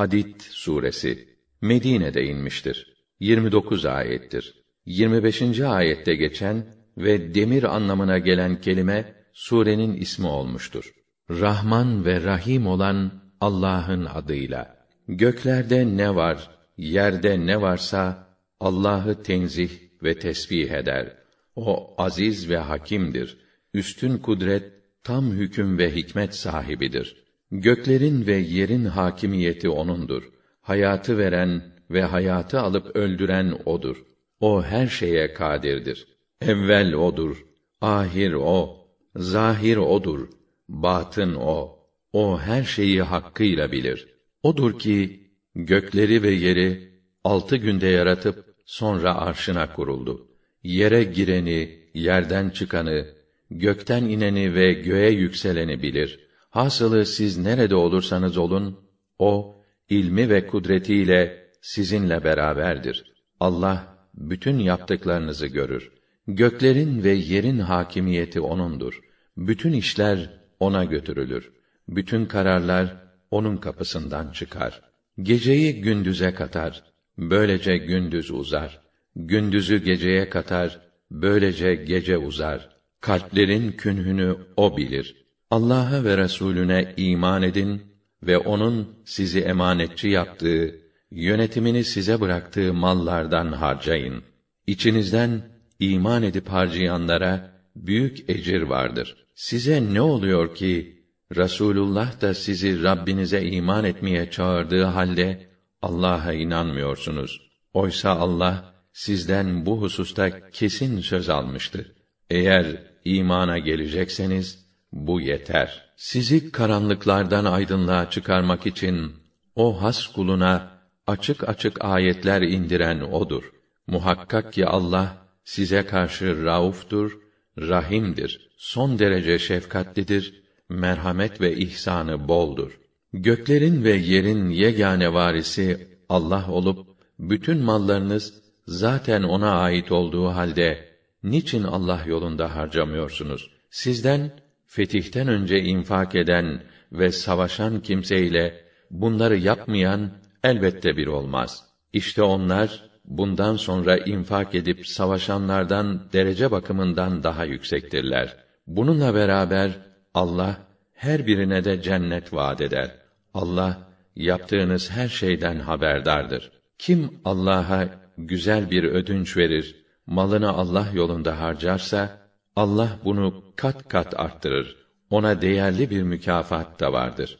Hadid suresi Medine'de inmiştir. 29 ayettir. 25. ayette geçen ve demir anlamına gelen kelime surenin ismi olmuştur. Rahman ve Rahim olan Allah'ın adıyla. Göklerde ne var, yerde ne varsa Allah'ı tenzih ve tesbih eder. O aziz ve hakimdir. Üstün kudret, tam hüküm ve hikmet sahibidir. Göklerin ve yerin hakimiyeti onundur. Hayatı veren ve hayatı alıp öldüren odur. O her şeye kadirdir. Evvel odur, ahir o, zahir odur, batın o. O her şeyi hakkıyla bilir. Odur ki gökleri ve yeri altı günde yaratıp sonra arşına kuruldu. Yere gireni, yerden çıkanı, gökten ineni ve göğe yükseleni bilir. Hasılı siz nerede olursanız olun, o ilmi ve kudretiyle sizinle beraberdir. Allah bütün yaptıklarınızı görür. Göklerin ve yerin hakimiyeti onundur. Bütün işler ona götürülür. Bütün kararlar onun kapısından çıkar. Geceyi gündüze katar. Böylece gündüz uzar. Gündüzü geceye katar. Böylece gece uzar. Kalplerin künhünü o bilir. Allah'a ve Resulüne iman edin ve onun sizi emanetçi yaptığı, yönetimini size bıraktığı mallardan harcayın. İçinizden iman edip harcayanlara büyük ecir vardır. Size ne oluyor ki Rasulullah da sizi Rabbinize iman etmeye çağırdığı halde Allah'a inanmıyorsunuz. Oysa Allah sizden bu hususta kesin söz almıştır. Eğer imana gelecekseniz bu yeter. Sizi karanlıklardan aydınlığa çıkarmak için o has kuluna açık açık ayetler indiren odur. Muhakkak ki Allah size karşı rauftur, rahimdir. Son derece şefkatlidir, merhamet ve ihsanı boldur. Göklerin ve yerin yegane varisi Allah olup bütün mallarınız zaten ona ait olduğu halde niçin Allah yolunda harcamıyorsunuz? Sizden fetihten önce infak eden ve savaşan kimseyle bunları yapmayan elbette bir olmaz. İşte onlar bundan sonra infak edip savaşanlardan derece bakımından daha yüksektirler. Bununla beraber Allah her birine de cennet vaad eder. Allah yaptığınız her şeyden haberdardır. Kim Allah'a güzel bir ödünç verir, malını Allah yolunda harcarsa Allah bunu kat kat arttırır. Ona değerli bir mükafat da vardır.